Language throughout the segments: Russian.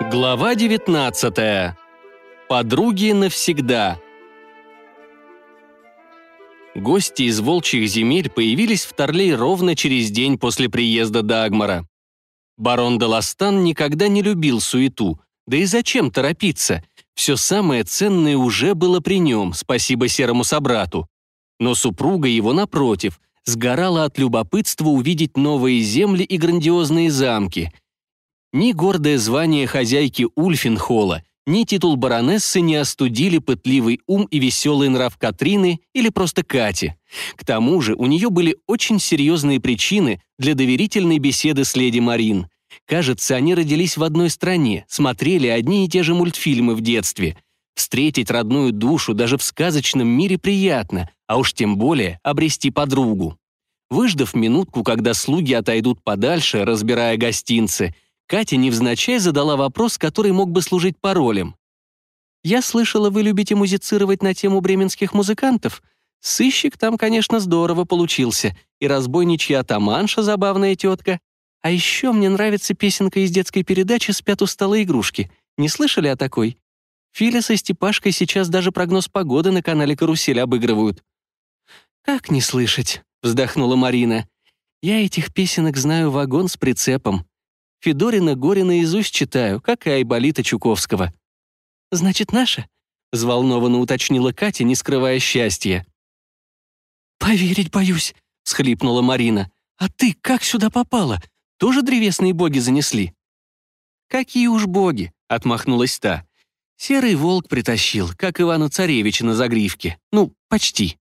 Глава 19. Подруги навсегда. Гости из волчьих земель появились в Торлей ровно через день после приезда Дагмара. Барон де Ластан никогда не любил суету, да и зачем торопиться? Все самое ценное уже было при нем, спасибо серому собрату. Но супруга его, напротив, сгорала от любопытства увидеть новые земли и грандиозные замки – ни гордое звание хозяйки Ульфенхола, ни титул баронессы не остудили пытливый ум и веселый нрав Катрины или просто Кати. К тому же у нее были очень серьезные причины для доверительной беседы с леди Марин. Кажется, они родились в одной стране, смотрели одни и те же мультфильмы в детстве. Встретить родную душу даже в сказочном мире приятно, а уж тем более обрести подругу. Выждав минутку, когда слуги отойдут подальше, разбирая гостинцы, Катя невзначай задала вопрос, который мог бы служить паролем. «Я слышала, вы любите музицировать на тему бременских музыкантов. Сыщик там, конечно, здорово получился, и разбойничья атаманша забавная тетка. А еще мне нравится песенка из детской передачи «Спят у стола игрушки». Не слышали о такой? Филя со Степашкой сейчас даже прогноз погоды на канале «Карусель» обыгрывают». «Как не слышать?» — вздохнула Марина. «Я этих песенок знаю вагон с прицепом. Федорина горе наизусть читаю, как и Айболита Чуковского». «Значит, наша?» — взволнованно уточнила Катя, не скрывая счастья. «Поверить боюсь», — схлипнула Марина. «А ты как сюда попала? Тоже древесные боги занесли?» «Какие уж боги!» — отмахнулась та. «Серый волк притащил, как Ивана Царевича на загривке. Ну, почти».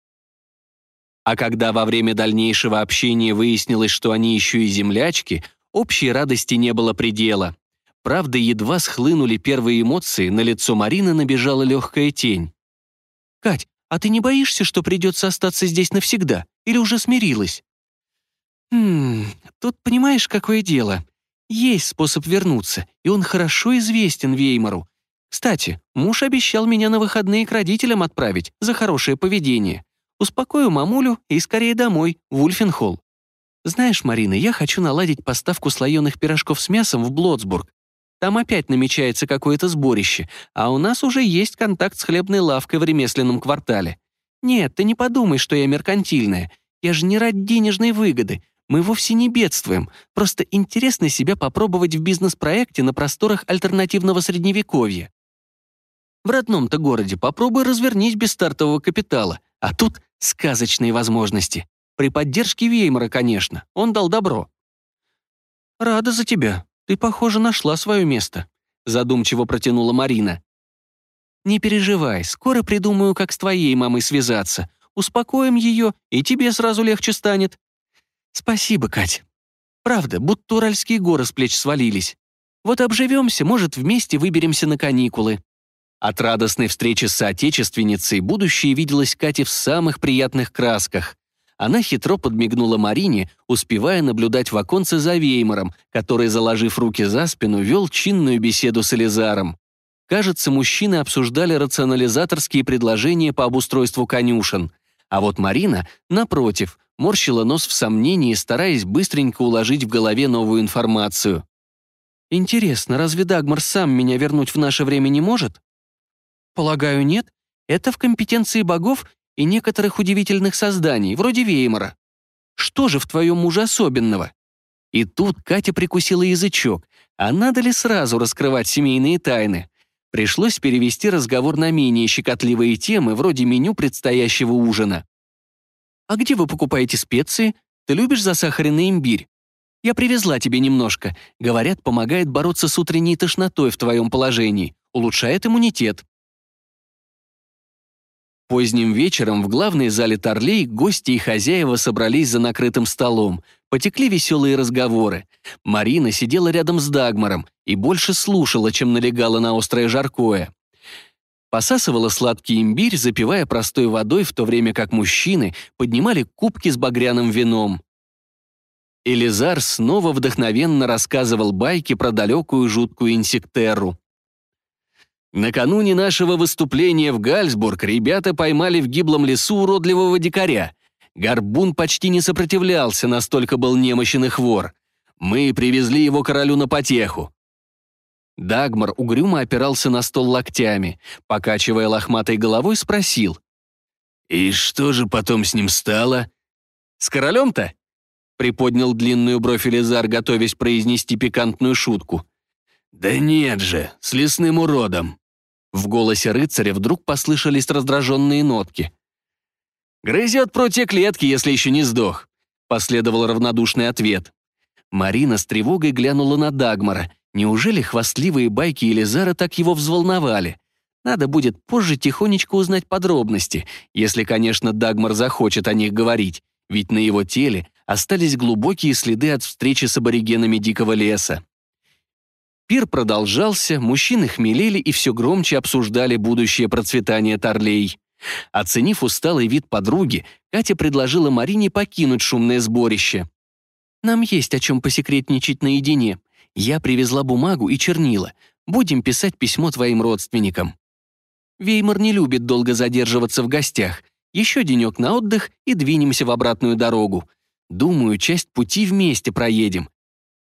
А когда во время дальнейшего общения выяснилось, что они еще и землячки, Общей радости не было предела. Правда, едва схлынули первые эмоции, на лицо Марины набежала легкая тень. «Кать, а ты не боишься, что придется остаться здесь навсегда? Или уже смирилась?» «Хм, тут понимаешь, какое дело. Есть способ вернуться, и он хорошо известен Веймару. Кстати, муж обещал меня на выходные к родителям отправить за хорошее поведение. Успокою мамулю и скорее домой, в Ульфенхолл. «Знаешь, Марина, я хочу наладить поставку слоеных пирожков с мясом в Блотсбург. Там опять намечается какое-то сборище, а у нас уже есть контакт с хлебной лавкой в ремесленном квартале. Нет, ты не подумай, что я меркантильная. Я же не ради денежной выгоды. Мы вовсе не бедствуем. Просто интересно себя попробовать в бизнес-проекте на просторах альтернативного средневековья. В родном-то городе попробуй развернись без стартового капитала, а тут сказочные возможности. При поддержке Веймара, конечно. Он дал добро. «Рада за тебя. Ты, похоже, нашла свое место», — задумчиво протянула Марина. «Не переживай, скоро придумаю, как с твоей мамой связаться. Успокоим ее, и тебе сразу легче станет». «Спасибо, Кать. Правда, будто уральские горы с плеч свалились. Вот обживемся, может, вместе выберемся на каникулы». От радостной встречи с соотечественницей будущее виделось Кате в самых приятных красках. Она хитро подмигнула Марине, успевая наблюдать в оконце за Веймаром, который, заложив руки за спину, вел чинную беседу с Элизаром. Кажется, мужчины обсуждали рационализаторские предложения по обустройству конюшен. А вот Марина, напротив, морщила нос в сомнении, стараясь быстренько уложить в голове новую информацию. «Интересно, разве Дагмар сам меня вернуть в наше время не может?» «Полагаю, нет. Это в компетенции богов и некоторых удивительных созданий, вроде Веймара. Что же в твоем муже особенного? И тут Катя прикусила язычок, а надо ли сразу раскрывать семейные тайны? Пришлось перевести разговор на менее щекотливые темы, вроде меню предстоящего ужина. «А где вы покупаете специи? Ты любишь засахаренный имбирь? Я привезла тебе немножко. Говорят, помогает бороться с утренней тошнотой в твоем положении, улучшает иммунитет. Поздним вечером в главной зале Торлей гости и хозяева собрались за накрытым столом. Потекли веселые разговоры. Марина сидела рядом с Дагмаром и больше слушала, чем налегала на острое жаркое. Посасывала сладкий имбирь, запивая простой водой, в то время как мужчины поднимали кубки с багряным вином. Элизар снова вдохновенно рассказывал байки про далекую жуткую инсектеру. Накануне нашего выступления в Гальсбург ребята поймали в гиблом лесу уродливого дикаря. Горбун почти не сопротивлялся, настолько был немощен и хвор. Мы привезли его королю на потеху. Дагмар угрюмо опирался на стол локтями, покачивая лохматой головой, спросил. «И что же потом с ним стало?» «С королем-то?» приподнял длинную бровь Элизар, готовясь произнести пикантную шутку. «Да нет же, с лесным уродом!» В голосе рыцаря вдруг послышались раздраженные нотки. «Грызет прутья клетки, если еще не сдох», — последовал равнодушный ответ. Марина с тревогой глянула на Дагмара. Неужели хвастливые байки Елизара так его взволновали? Надо будет позже тихонечко узнать подробности, если, конечно, Дагмар захочет о них говорить, ведь на его теле остались глубокие следы от встречи с аборигенами дикого леса. Пир продолжался, мужчины хмелели и все громче обсуждали будущее процветание Торлей. Оценив усталый вид подруги, Катя предложила Марине покинуть шумное сборище. «Нам есть о чем посекретничать наедине. Я привезла бумагу и чернила. Будем писать письмо твоим родственникам». Веймар не любит долго задерживаться в гостях. Еще денек на отдых и двинемся в обратную дорогу. Думаю, часть пути вместе проедем.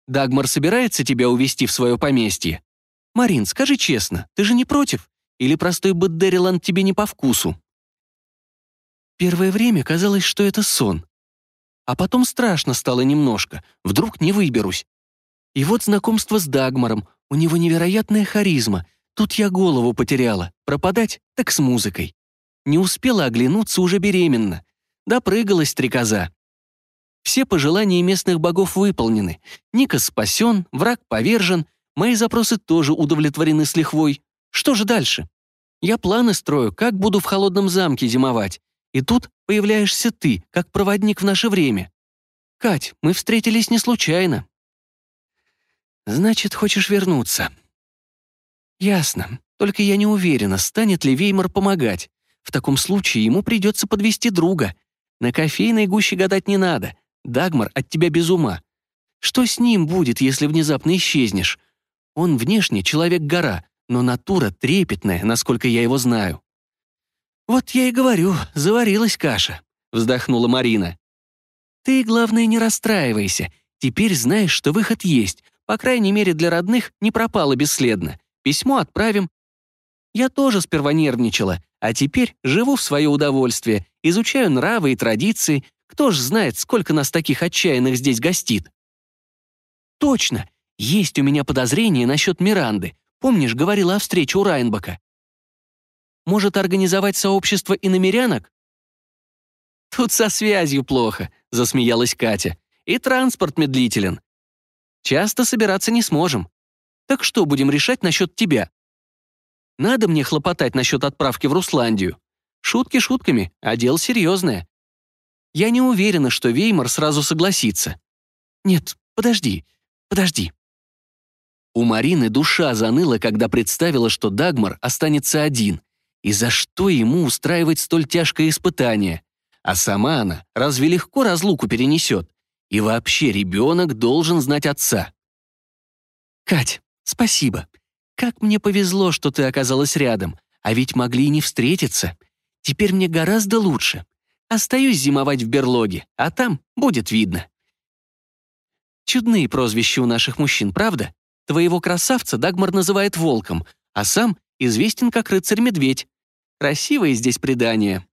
Дагмар собирается тебя увезти в свое поместье? Марин, скажи честно, ты же не против? Или простой Бэддериланд тебе не по вкусу? Первое время казалось, что это сон. А потом страшно стало немножко, вдруг не выберусь. И вот знакомство с Дагмаром, у него невероятная харизма. Тут я голову потеряла, пропадать так с музыкой. Не успела оглянуться, уже беременна. Допрыгалась стрекоза. Все пожелания местных богов выполнены. Никас спасен, враг повержен, мои запросы тоже удовлетворены с лихвой. Что же дальше? Я планы строю, как буду в холодном замке зимовать. И тут появляешься ты, как проводник в наше время. Кать, мы встретились не случайно. Значит, хочешь вернуться? Ясно. Только я не уверена, станет ли Веймар помогать. В таком случае ему придется подвести друга. На кофейной гуще гадать не надо. Дагмар от тебя без ума. Что с ним будет, если внезапно исчезнешь? Он внешне человек-гора, но натура трепетная, насколько я его знаю. «Вот я и говорю, заварилась каша», — вздохнула Марина. «Ты, главное, не расстраивайся. Теперь знаешь, что выход есть. По крайней мере, для родных не пропало бесследно. Письмо отправим. Я тоже сперва нервничала, а теперь живу в свое удовольствие, изучаю нравы и традиции. Кто ж знает, сколько нас таких отчаянных здесь гостит?» «Точно! Есть у меня подозрение насчет Миранды. Помнишь, говорила о встрече у Райнбака? Может организовать сообщество иномерянок? Тут со связью плохо, засмеялась Катя. И транспорт медлителен. Часто собираться не сможем. Так что будем решать насчет тебя? Надо мне хлопотать насчет отправки в Русландию. Шутки шутками, а дело серьезное. Я не уверена, что Веймар сразу согласится. Нет, подожди, подожди. У Марины душа заныла, когда представила, что Дагмар останется один, и за что ему устраивать столь тяжкое испытание? А сама она разве легко разлуку перенесет? И вообще ребенок должен знать отца. «Кать, спасибо. Как мне повезло, что ты оказалась рядом, а ведь могли и не встретиться. Теперь мне гораздо лучше. Остаюсь зимовать в берлоге, а там будет видно». Чудные прозвища у наших мужчин, правда? Твоего красавца Дагмар называет волком, а сам известен как рыцарь-медведь. Красивое здесь предание.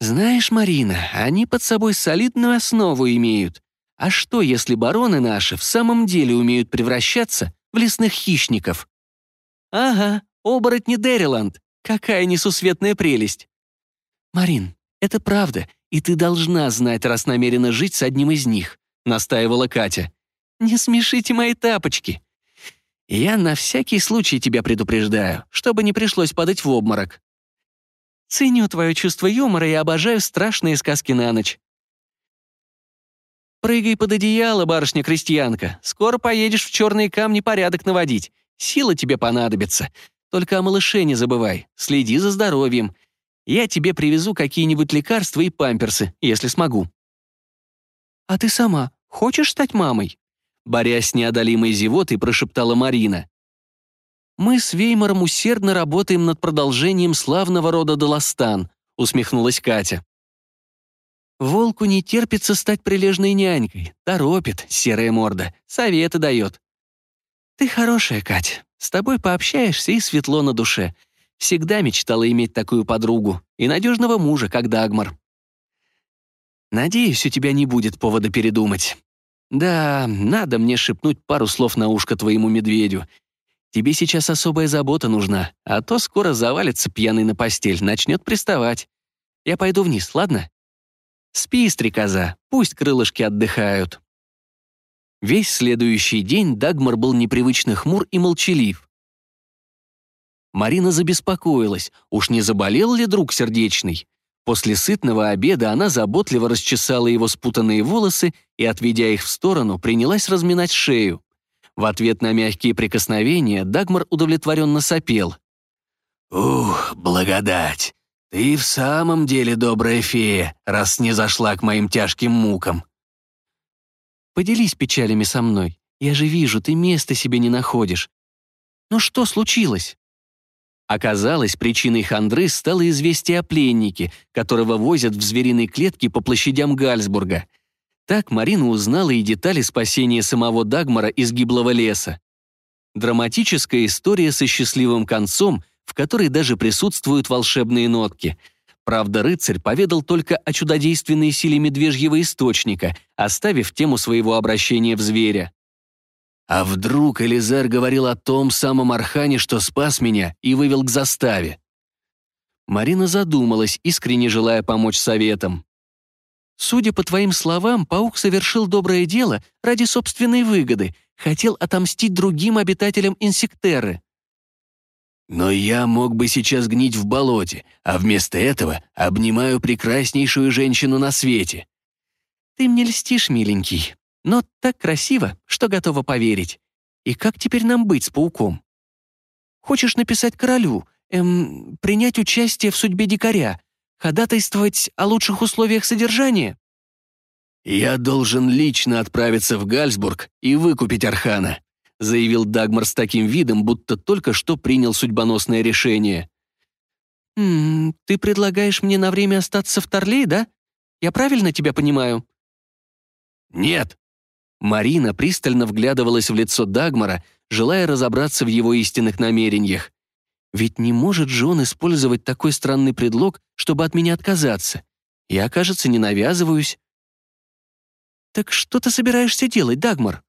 Знаешь, Марина, они под собой солидную основу имеют. А что, если бароны наши в самом деле умеют превращаться в лесных хищников? Ага, оборотни Дериланд. Какая несусветная прелесть. Марин, это правда, и ты должна знать, раз намерена жить с одним из них, настаивала Катя. Не смешите мои тапочки. Я на всякий случай тебя предупреждаю, чтобы не пришлось падать в обморок. Ценю твое чувство юмора и обожаю страшные сказки на ночь. Прыгай под одеяло, барышня-крестьянка. Скоро поедешь в черные камни порядок наводить. Сила тебе понадобится. Только о малыше не забывай. Следи за здоровьем. Я тебе привезу какие-нибудь лекарства и памперсы, если смогу. А ты сама хочешь стать мамой? борясь с неодолимой зевотой, прошептала Марина. «Мы с Веймаром усердно работаем над продолжением славного рода Долостан», усмехнулась Катя. «Волку не терпится стать прилежной нянькой. Торопит, серая морда, советы дает. «Ты хорошая, Кать. С тобой пообщаешься и светло на душе. Всегда мечтала иметь такую подругу и надежного мужа, как Дагмар. Надеюсь, у тебя не будет повода передумать. Да, надо мне шепнуть пару слов на ушко твоему медведю. Тебе сейчас особая забота нужна, а то скоро завалится пьяный на постель, начнет приставать. Я пойду вниз, ладно? Спи, стрекоза, пусть крылышки отдыхают. Весь следующий день Дагмар был непривычно хмур и молчалив. Марина забеспокоилась, уж не заболел ли друг сердечный. После сытного обеда она заботливо расчесала его спутанные волосы и, отведя их в сторону, принялась разминать шею. В ответ на мягкие прикосновения Дагмар удовлетворенно сопел. «Ух, благодать! Ты в самом деле добрая фея, раз не зашла к моим тяжким мукам». «Поделись печалями со мной. Я же вижу, ты места себе не находишь. Ну что случилось?» Оказалось, причиной хандры стало известие о пленнике, которого возят в звериной клетке по площадям Гальсбурга. Так Марина узнала и детали спасения самого Дагмара из гиблого леса. Драматическая история со счастливым концом, в которой даже присутствуют волшебные нотки. Правда, рыцарь поведал только о чудодейственной силе медвежьего источника, оставив тему своего обращения в зверя. А вдруг Элизар говорил о том самом Архане, что спас меня и вывел к заставе? Марина задумалась, искренне желая помочь советам. «Судя по твоим словам, паук совершил доброе дело ради собственной выгоды, хотел отомстить другим обитателям инсектеры». «Но я мог бы сейчас гнить в болоте, а вместо этого обнимаю прекраснейшую женщину на свете». «Ты мне льстишь, миленький но так красиво, что готова поверить. И как теперь нам быть с пауком? Хочешь написать королю, эм, принять участие в судьбе дикаря, ходатайствовать о лучших условиях содержания? «Я должен лично отправиться в Гальсбург и выкупить Архана», заявил Дагмар с таким видом, будто только что принял судьбоносное решение. «М -м, «Ты предлагаешь мне на время остаться в Торлей, да? Я правильно тебя понимаю?» «Нет», Марина пристально вглядывалась в лицо Дагмара, желая разобраться в его истинных намерениях. Ведь не может же он использовать такой странный предлог, чтобы от меня отказаться. Я, кажется, не навязываюсь. Так что ты собираешься делать, Дагмар?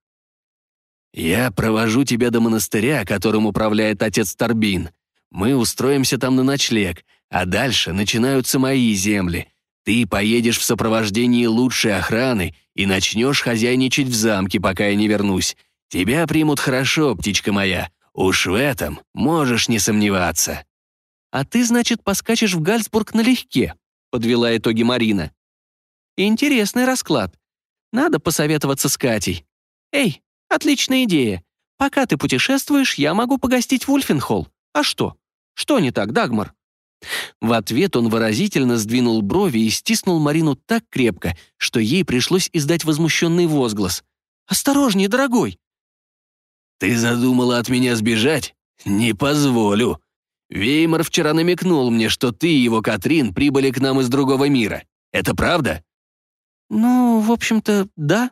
Я провожу тебя до монастыря, которым управляет отец Торбин. Мы устроимся там на ночлег, а дальше начинаются мои земли. Ты поедешь в сопровождении лучшей охраны и начнешь хозяйничать в замке, пока я не вернусь. Тебя примут хорошо, птичка моя. Уж в этом можешь не сомневаться». «А ты, значит, поскачешь в Гальцбург налегке», — подвела итоги Марина. «Интересный расклад. Надо посоветоваться с Катей. Эй, отличная идея. Пока ты путешествуешь, я могу погостить в Ульфенхолл. А что? Что не так, Дагмар?» В ответ он выразительно сдвинул брови и стиснул Марину так крепко, что ей пришлось издать возмущенный возглас. «Осторожнее, дорогой!» «Ты задумала от меня сбежать? Не позволю. Веймар вчера намекнул мне, что ты и его Катрин прибыли к нам из другого мира. Это правда?» «Ну, в общем-то, да».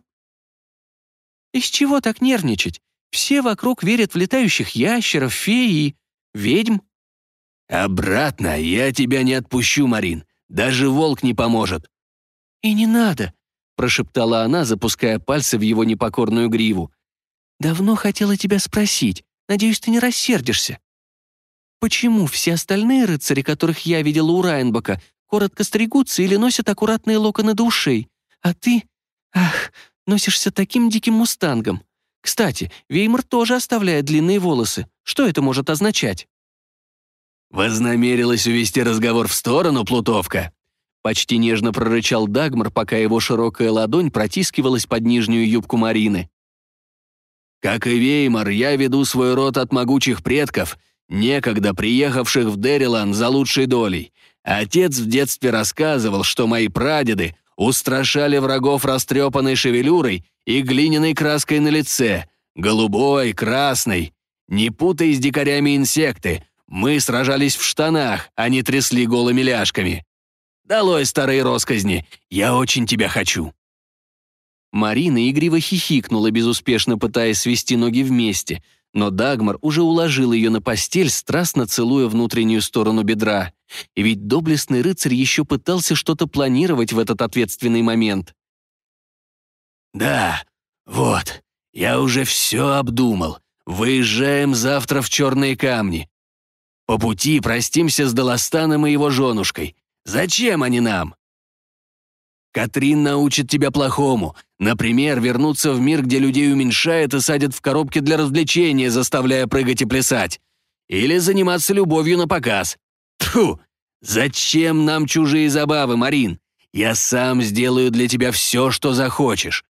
«Из чего так нервничать? Все вокруг верят в летающих ящеров, феи и ведьм. «Обратно я тебя не отпущу, Марин. Даже волк не поможет». «И не надо», — прошептала она, запуская пальцы в его непокорную гриву. «Давно хотела тебя спросить. Надеюсь, ты не рассердишься. Почему все остальные рыцари, которых я видела у Райнбака, коротко стригутся или носят аккуратные локоны до ушей, а ты, ах, носишься таким диким мустангом? Кстати, Веймар тоже оставляет длинные волосы. Что это может означать?» «Вознамерилась увести разговор в сторону, Плутовка?» Почти нежно прорычал Дагмар, пока его широкая ладонь протискивалась под нижнюю юбку Марины. «Как и Веймар, я веду свой род от могучих предков, некогда приехавших в Дерилан за лучшей долей. Отец в детстве рассказывал, что мои прадеды устрашали врагов растрепанной шевелюрой и глиняной краской на лице, голубой, красной. Не путай с дикарями инсекты, мы сражались в штанах, а не трясли голыми ляжками. Долой старые росказни, я очень тебя хочу». Марина игриво хихикнула, безуспешно пытаясь свести ноги вместе, но Дагмар уже уложил ее на постель, страстно целуя внутреннюю сторону бедра. И ведь доблестный рыцарь еще пытался что-то планировать в этот ответственный момент. «Да, вот, я уже все обдумал. Выезжаем завтра в Черные камни. По пути простимся с Долостаном и его женушкой. Зачем они нам? Катрин научит тебя плохому. Например, вернуться в мир, где людей уменьшают и садят в коробки для развлечения, заставляя прыгать и плясать. Или заниматься любовью на показ. Тьфу! Зачем нам чужие забавы, Марин? Я сам сделаю для тебя все, что захочешь.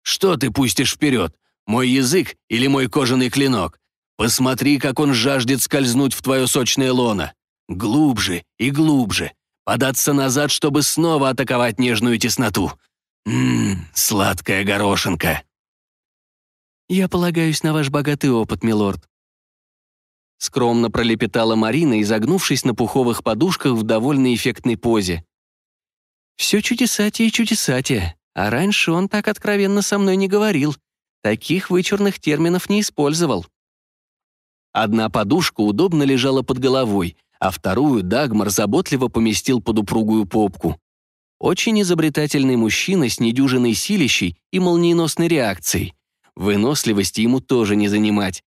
Что ты пустишь вперед? Мой язык или мой кожаный клинок? Посмотри, как он жаждет скользнуть в твое сочное лоно. Глубже и глубже. Податься назад, чтобы снова атаковать нежную тесноту. Ммм, сладкая горошинка. «Я полагаюсь на ваш богатый опыт, милорд». Скромно пролепетала Марина, изогнувшись на пуховых подушках в довольно эффектной позе. «Все чудесатие и чудесатие, а раньше он так откровенно со мной не говорил. Таких вычурных терминов не использовал». Одна подушка удобно лежала под головой, а вторую Дагмар заботливо поместил под упругую попку. Очень изобретательный мужчина с недюжиной силищей и молниеносной реакцией. Выносливости ему тоже не занимать.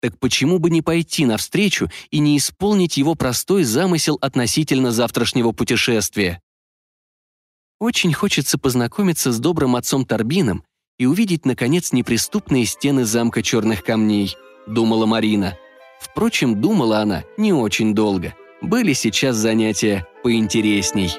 Так почему бы не пойти навстречу и не исполнить его простой замысел относительно завтрашнего путешествия? Очень хочется познакомиться с добрым отцом Торбином и увидеть, наконец, неприступные стены замка черных камней, думала Марина. Впрочем, думала она не очень долго. Были сейчас занятия поинтересней.